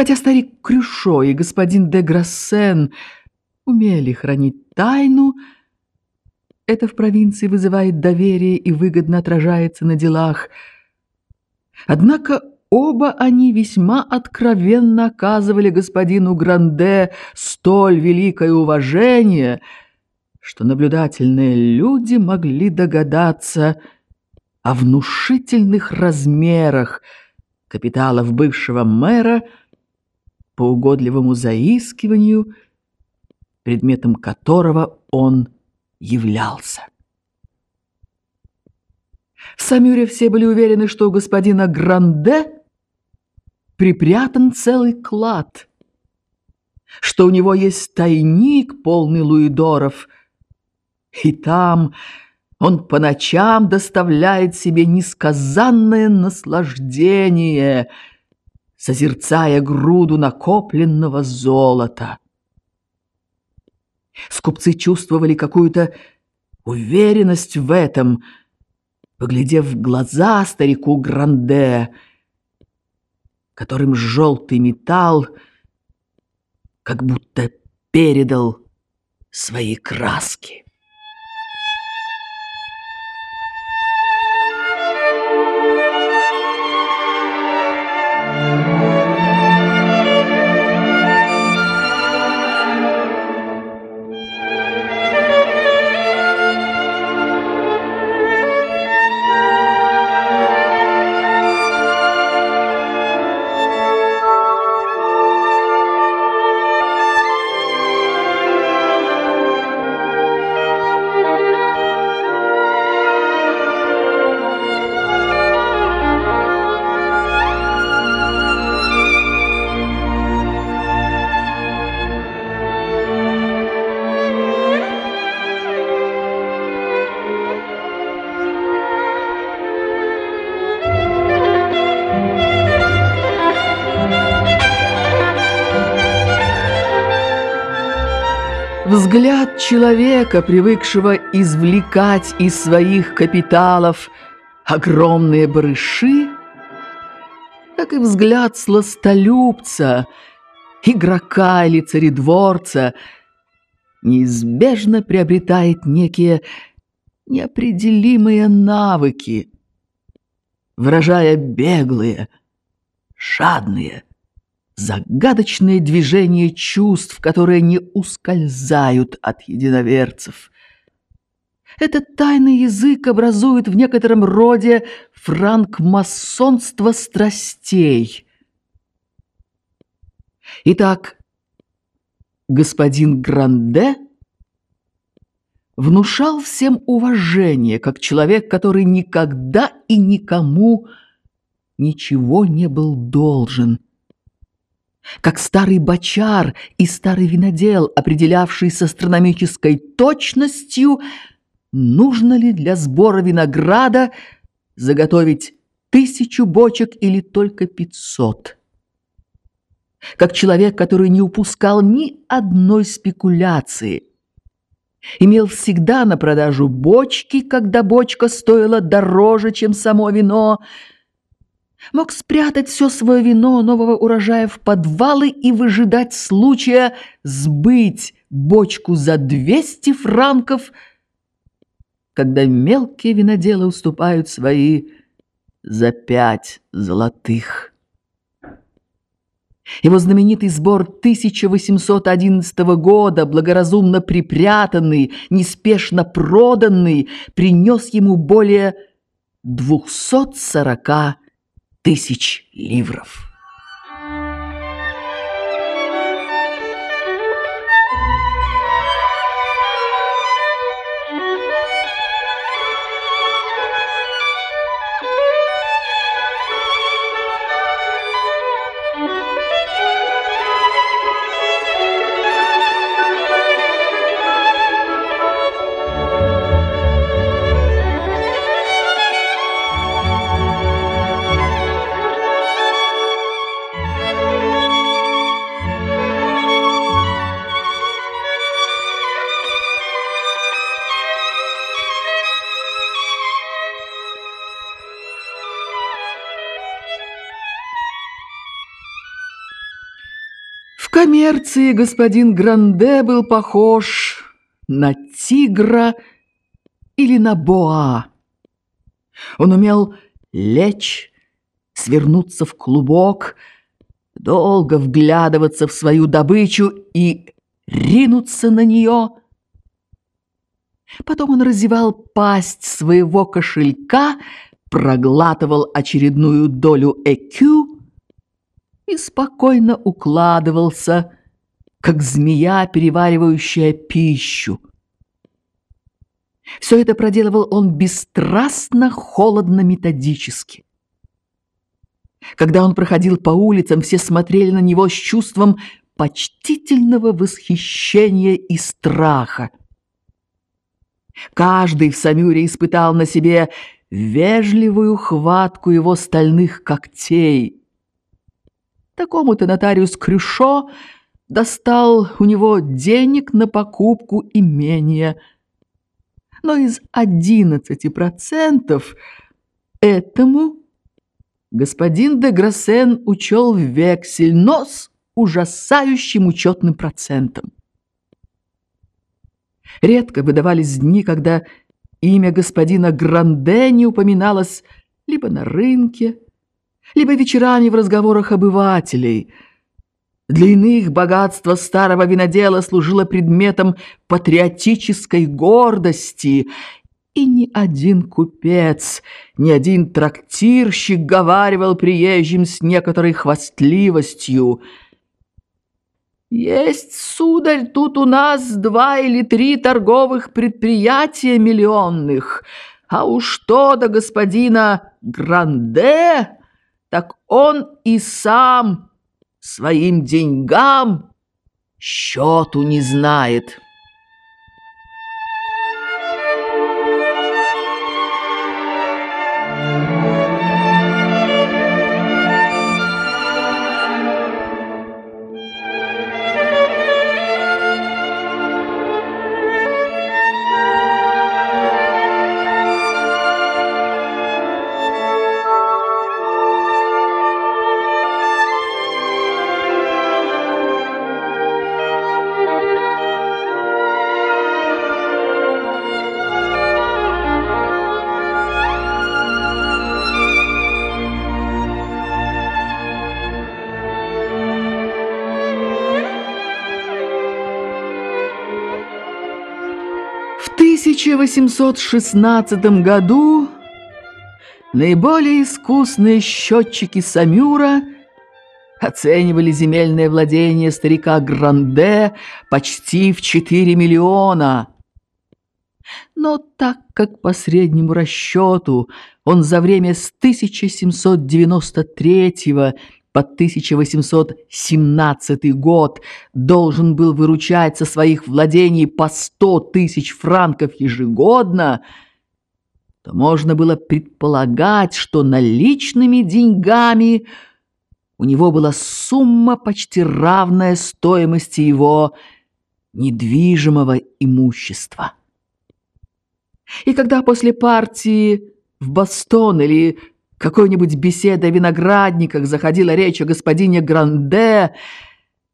Хотя старик Крюшо и господин де Грассен умели хранить тайну, это в провинции вызывает доверие и выгодно отражается на делах. Однако оба они весьма откровенно оказывали господину Гранде столь великое уважение, что наблюдательные люди могли догадаться о внушительных размерах капиталов бывшего мэра по угодливому заискиванию, предметом которого он являлся. В Самюре все были уверены, что у господина Гранде припрятан целый клад, что у него есть тайник, полный луидоров, и там он по ночам доставляет себе несказанное наслаждение, созерцая груду накопленного золота. Скупцы чувствовали какую-то уверенность в этом, поглядев в глаза старику Гранде, которым желтый металл как будто передал свои краски. Человека, привыкшего извлекать из своих капиталов огромные барыши, как и взгляд сластолюбца, игрока или царедворца, неизбежно приобретает некие неопределимые навыки, выражая беглые, жадные, загадочные движения чувств, которые не ускользают от единоверцев. Этот тайный язык образует в некотором роде франкмасонство страстей. Итак, господин Гранде внушал всем уважение, как человек, который никогда и никому ничего не был должен – как старый бочар и старый винодел, определявший с астрономической точностью, нужно ли для сбора винограда заготовить тысячу бочек или только пятьсот. Как человек, который не упускал ни одной спекуляции, имел всегда на продажу бочки, когда бочка стоила дороже, чем само вино – мог спрятать все свое вино нового урожая в подвалы и выжидать случая сбыть бочку за 200 франков, когда мелкие виноделы уступают свои за пять золотых. Его знаменитый сбор 1811 года, благоразумно припрятанный, неспешно проданный, принес ему более 240 тысяч ливров. Коммерции господин Гранде был похож на тигра или на боа. Он умел лечь, свернуться в клубок, долго вглядываться в свою добычу и ринуться на нее. Потом он разевал пасть своего кошелька, проглатывал очередную долю ЭКЮ и спокойно укладывался, как змея, переваривающая пищу. Все это проделывал он бесстрастно, холодно, методически. Когда он проходил по улицам, все смотрели на него с чувством почтительного восхищения и страха. Каждый в Самюре испытал на себе вежливую хватку его стальных когтей. Такому-то нотариус Крюшо достал у него денег на покупку имения. Но из одиннадцати процентов этому господин де Грассен учел вексель, но с ужасающим учетным процентом. Редко выдавались дни, когда имя господина Гранде не упоминалось либо на рынке, либо вечерами в разговорах обывателей. Для иных богатство старого винодела служило предметом патриотической гордости, и ни один купец, ни один трактирщик говаривал приезжим с некоторой хвастливостью – есть, сударь, тут у нас два или три торговых предприятия миллионных, а уж что до господина Гранде, так он и сам своим деньгам счету не знает». 1816 году наиболее искусные счетчики Самюра оценивали земельное владение старика Гранде почти в 4 миллиона. Но так как по среднему расчету он за время с 1793 по 1817 год должен был выручать со своих владений по 100 тысяч франков ежегодно, то можно было предполагать, что наличными деньгами у него была сумма почти равная стоимости его недвижимого имущества. И когда после партии в Бостон или какой-нибудь беседе о виноградниках заходила речь о господине Гранде,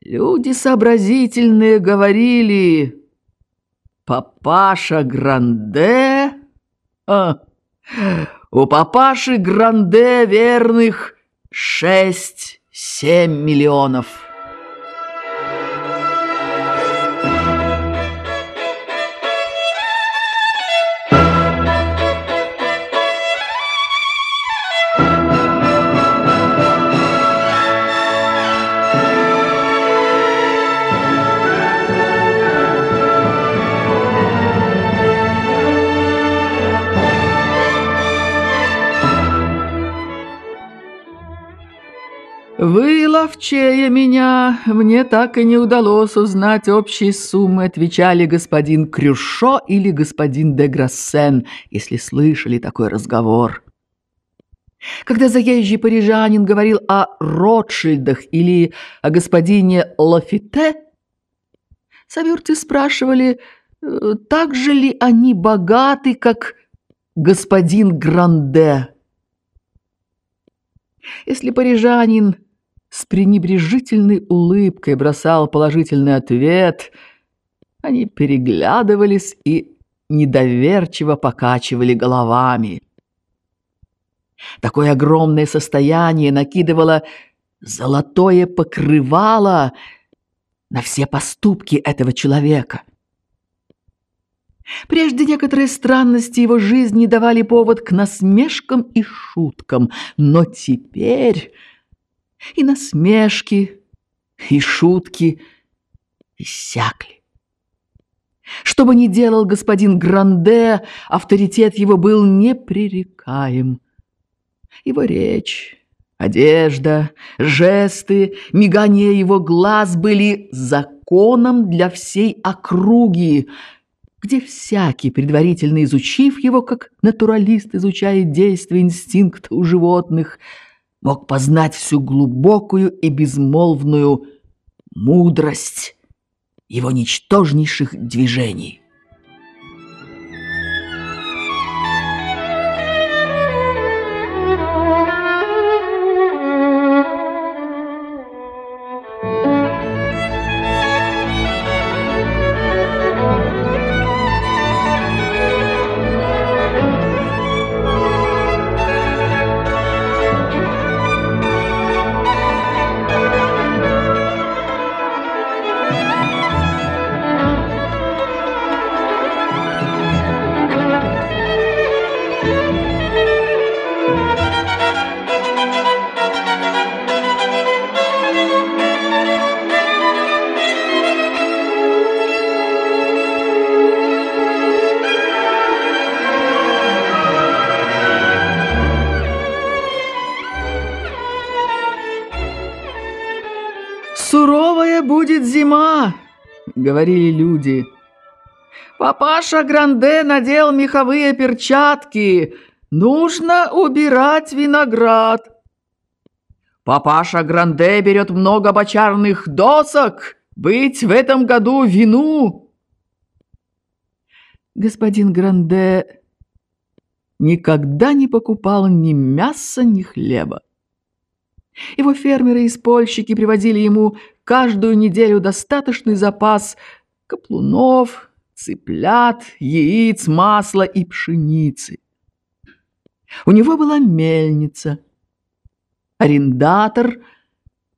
люди сообразительные говорили «Папаша Гранде?» а, «У папаши Гранде верных шесть-семь миллионов». «Вы ловчее меня, мне так и не удалось узнать общей суммы», отвечали господин Крюшо или господин де Грассен, если слышали такой разговор. Когда заезжий парижанин говорил о Ротшильдах или о господине Лафите, соверцы спрашивали, э, так же ли они богаты, как господин Гранде. Если парижанин с пренебрежительной улыбкой бросал положительный ответ, они переглядывались и недоверчиво покачивали головами. Такое огромное состояние накидывало золотое покрывало на все поступки этого человека. Прежде некоторые странности его жизни давали повод к насмешкам и шуткам, но теперь и насмешки, и шутки иссякли. Что бы ни делал господин Гранде, авторитет его был непререкаем. Его речь, одежда, жесты, мигание его глаз были законом для всей округи, где всякий, предварительно изучив его, как натуралист изучает действия инстинкта у животных, мог познать всю глубокую и безмолвную мудрость его ничтожнейших движений. Будет зима!» — говорили люди. «Папаша Гранде надел меховые перчатки. Нужно убирать виноград». «Папаша Гранде берет много бочарных досок. Быть в этом году вину». Господин Гранде никогда не покупал ни мяса, ни хлеба. Его фермеры и спольщики привозили ему каждую неделю достаточный запас каплунов, цыплят, яиц, масла и пшеницы. У него была мельница. Арендатор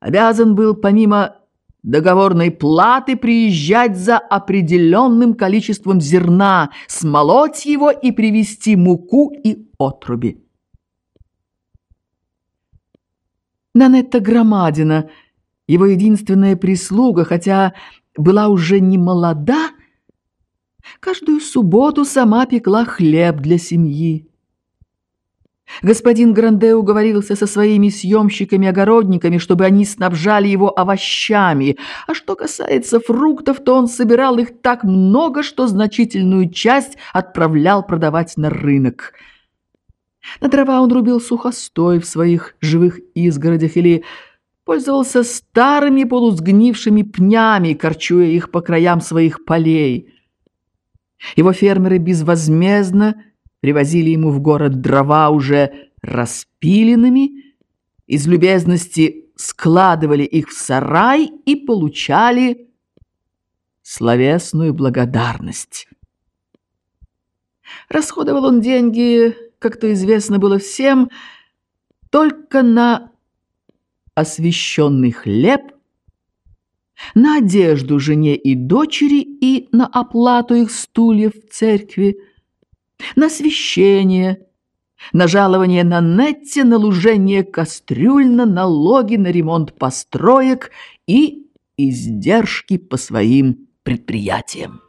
обязан был помимо договорной платы приезжать за определенным количеством зерна, смолоть его и привезти муку и отруби. Нанетта Громадина, его единственная прислуга, хотя была уже не молода, каждую субботу сама пекла хлеб для семьи. Господин Гранде уговорился со своими съемщиками-огородниками, чтобы они снабжали его овощами, а что касается фруктов, то он собирал их так много, что значительную часть отправлял продавать на рынок – на дрова он рубил сухостой в своих живых изгородях или пользовался старыми полусгнившими пнями, корчуя их по краям своих полей. Его фермеры безвозмездно привозили ему в город дрова уже распиленными, из любезности складывали их в сарай и получали словесную благодарность. Расходовал он деньги как то известно было всем, только на освященный хлеб, на одежду жене и дочери и на оплату их стульев в церкви, на священие, на жалование на нетте, на лужение кастрюль, на налоги, на ремонт построек и издержки по своим предприятиям.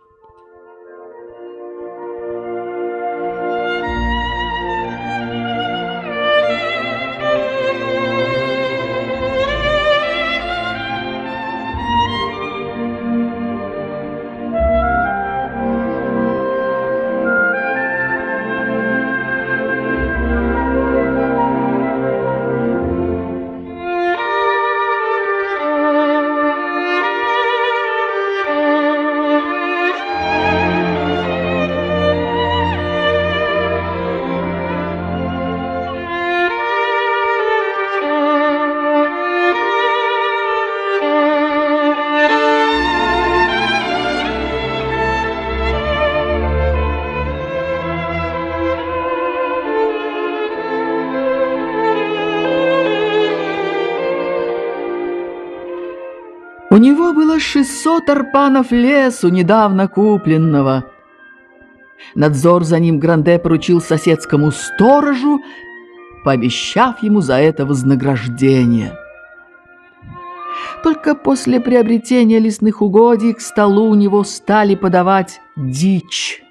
У него было 600 арпанов лесу, недавно купленного. Надзор за ним Гранде поручил соседскому сторожу, пообещав ему за это вознаграждение. Только после приобретения лесных угодий к столу у него стали подавать дичь.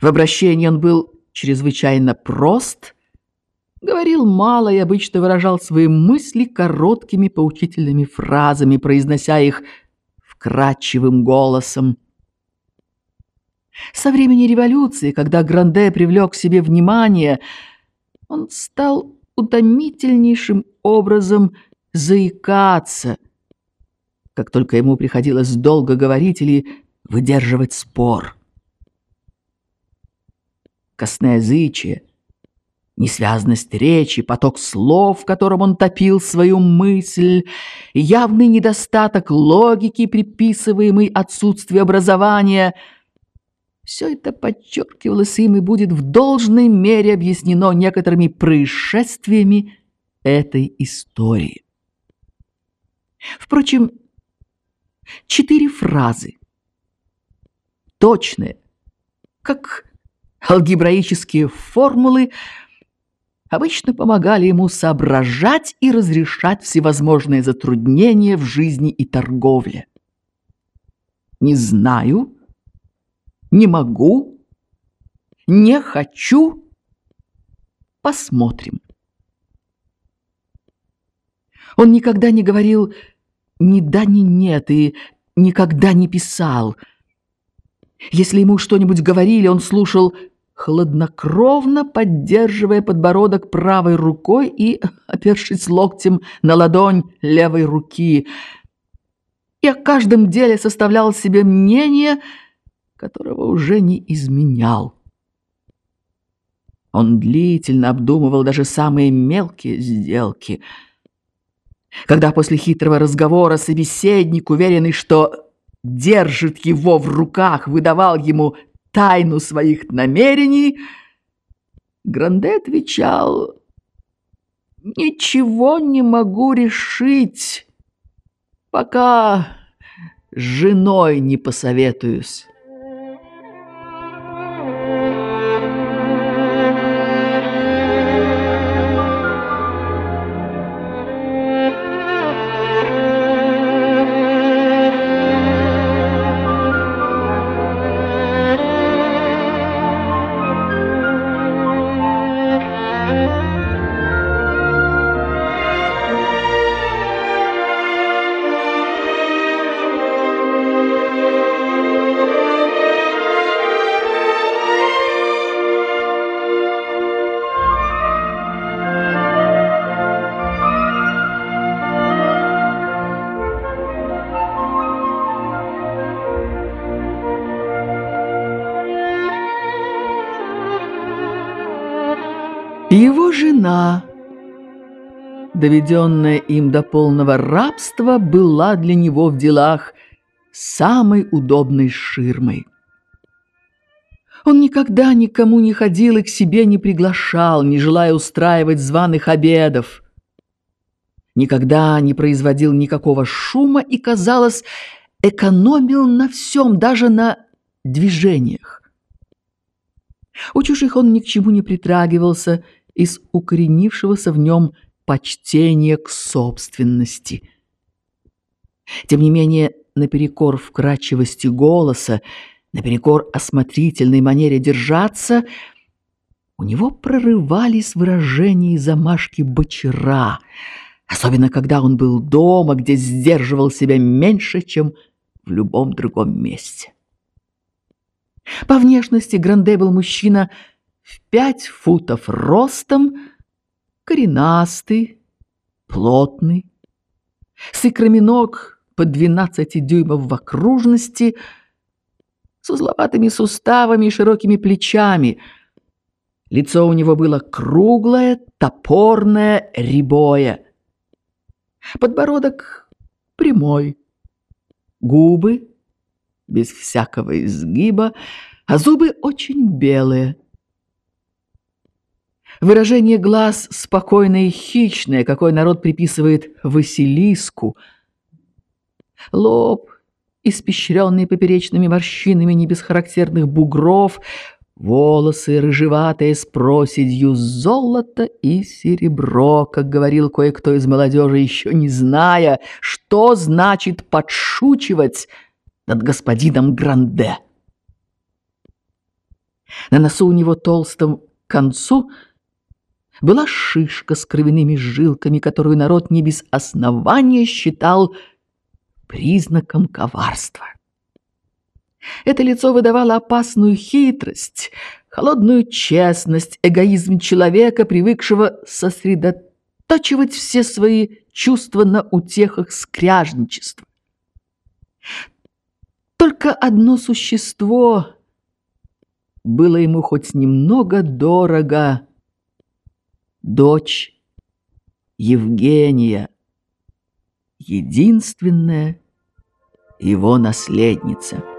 В обращении он был чрезвычайно прост, говорил мало и обычно выражал свои мысли короткими поучительными фразами, произнося их вкрадчивым голосом. Со времени революции, когда Гранде привлек к себе внимание, он стал утомительнейшим образом заикаться, как только ему приходилось долго говорить или выдерживать спор. Косноязычие, несвязность речи, поток слов, в котором он топил свою мысль, явный недостаток логики, приписываемый отсутствию образования — все это подчеркивалось им и будет в должной мере объяснено некоторыми происшествиями этой истории. Впрочем, четыре фразы, точные, как алгебраические формулы, обычно помогали ему соображать и разрешать всевозможные затруднения в жизни и торговле. «Не знаю», «не могу», «не хочу», «посмотрим». Он никогда не говорил ни да, ни нет и никогда не писал. Если ему что-нибудь говорили, он слушал хладнокровно, поддерживая подбородок правой рукой и опершись локтем на ладонь левой руки. И о каждом деле составлял себе мнение, которого уже не изменял. Он длительно обдумывал даже самые мелкие сделки — когда после хитрого разговора собеседник, уверенный, что держит его в руках, выдавал ему тайну своих намерений, Гранде отвечал «Ничего не могу решить, пока с женой не посоветуюсь». Доведенная им до полного рабства, была для него в делах самой удобной ширмой. Он никогда никому не ходил и к себе не приглашал, не желая устраивать званых обедов. Никогда не производил никакого шума и, казалось, экономил на всем, даже на движениях. У чужих он ни к чему не притрагивался из укоренившегося в нем почтения к собственности. Тем не менее, наперекор вкрадчивости голоса, наперекор осмотрительной манере держаться, у него прорывались выражения и замашки бочера, особенно когда он был дома, где сдерживал себя меньше, чем в любом другом месте. По внешности Гранде был мужчина – в пять футов ростом, коренастый, плотный, с икрами ног по 12 дюймов в окружности, с узловатыми суставами и широкими плечами. Лицо у него было круглое, топорное, рябое. Подбородок прямой, губы без всякого изгиба, а зубы очень белые – Выражение глаз спокойное и хищное, какой народ приписывает Василиску, Лоб, испещренный поперечными морщинами не без характерных бугров, волосы рыжеватые с проседью, золото и серебро, как говорил кое-кто из молодежи, еще не зная, что значит подшучивать над господином Гранде. На носу у него толстом концу была шишка с кровяными жилками, которую народ не без основания считал признаком коварства. Это лицо выдавало опасную хитрость, холодную честность, эгоизм человека, привыкшего сосредоточивать все свои чувства на утехах скряжничества. Только одно существо было ему хоть немного дорого — дочь Евгения, единственная его наследница.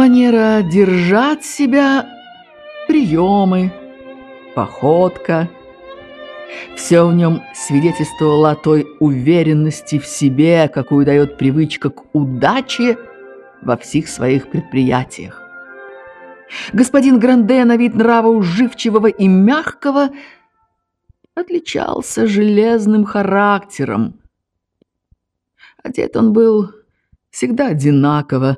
Манера держать себя, приемы, походка. Все в нем свидетельствовало той уверенности в себе, какую дает привычка к удаче во всех своих предприятиях. Господин Гранде на вид нрава уживчивого и мягкого отличался железным характером. Одет он был всегда одинаково,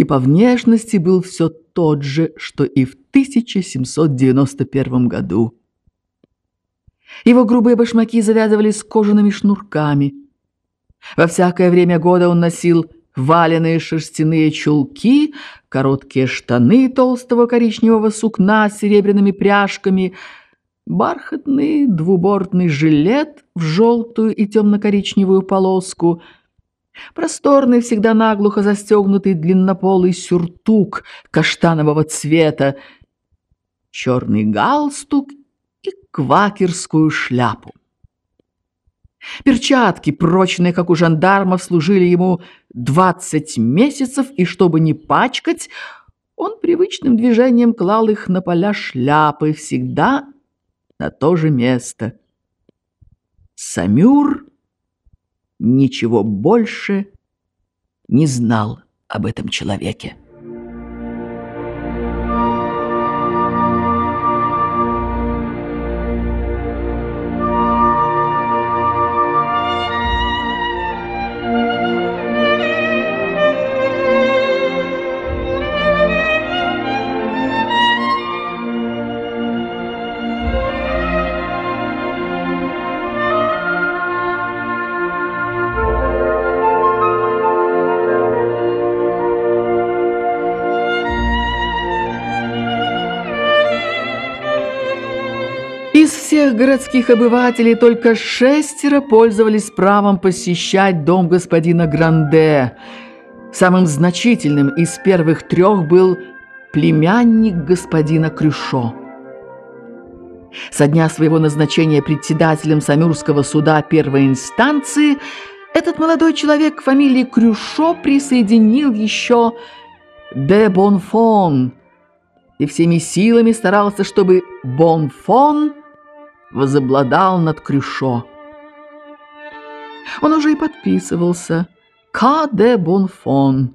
и по внешности был все тот же, что и в 1791 году. Его грубые башмаки завязывались кожаными шнурками. Во всякое время года он носил валеные шерстяные чулки, короткие штаны толстого коричневого сукна с серебряными пряжками, бархатный двубортный жилет в желтую и темно-коричневую полоску — Просторный, всегда наглухо застегнутый длиннополый сюртук каштанового цвета, черный галстук и квакерскую шляпу. Перчатки, прочные, как у жандармов, служили ему двадцать месяцев, и чтобы не пачкать, он привычным движением клал их на поля шляпы, всегда на то же место. Самюр ничего больше не знал об этом человеке. Всех городских обывателей только шестеро пользовались правом посещать дом господина Гранде. Самым значительным из первых трех был племянник господина Крюшо. Со дня своего назначения председателем Самюрского суда первой инстанции этот молодой человек фамилии Крюшо присоединил еще де Бонфон и всеми силами старался, чтобы Бонфон – возобладал над Крюшо. Он уже и подписывался. К. де Бонфон.